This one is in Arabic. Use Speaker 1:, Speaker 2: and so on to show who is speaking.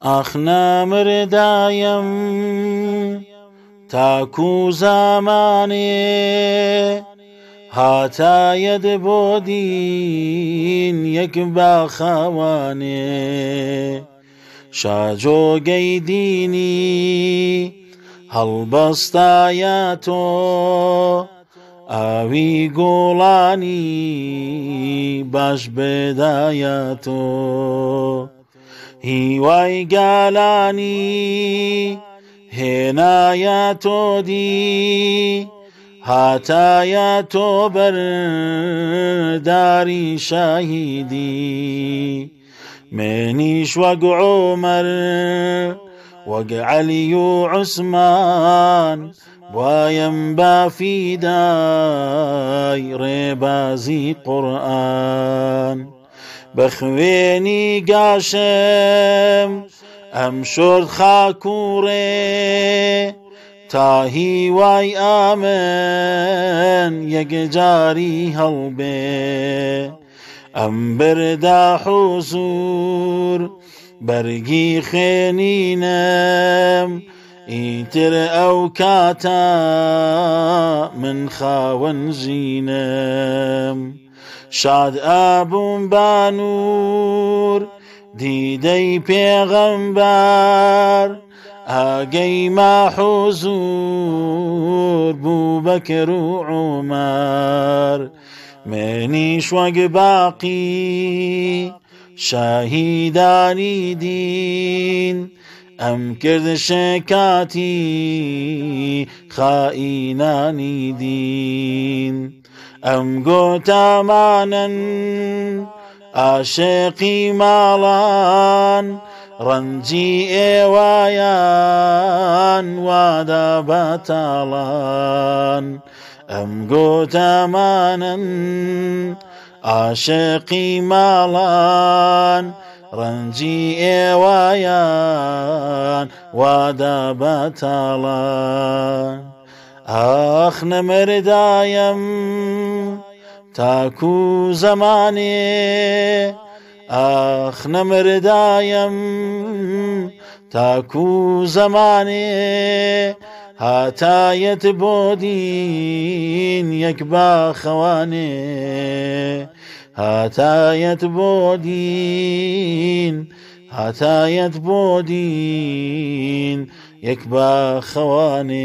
Speaker 1: ئاخنا مردایم تاکو زامانێ هاتایەت بۆ دین یەک باخەوانێ شاجۆگەی دینی هەڵبەستایە تۆ ئاوی گۆڵانی باش بێدایە تۆ. هیوای گالانی هێنایە تۆ دی هاتایە تۆ بەرداری شاهیدی منیش وەگ عۆمەر وەگ عەلی و عوسمان وایم بافیدای ڕێبازی قورآن بە خوێنی گاشم ئەم شرد خاکوڕێ تا هیوای هەڵبێ. ئەم بردا حوزور بەرگی خوێنینم ئیتر ئەو کاتە من خاوەن ژینم شاد ئابووم بانوور دیدەی پێغەمبار ئاگەی ماحوزور بوو بەکر و عمار منیش وەگ باقی شاهیدانی دین. ئەم کرد شێکاتی خائینانی دین. ئەم گۆتامانن عاشقی ماڵان ڕەنجی ئێوایان وادا بەتاڵان ئەم گۆتامانن عاشقی ماڵان ڕەنجی ئێوایان وادا بەتاڵان آخ نمردایم تاکو زمانی. آخ نمردایم تاکو زمانی. هاتایت بودین یک با خوانی، هاتایت بودین هاتایت بودین. یەک باخەوانێ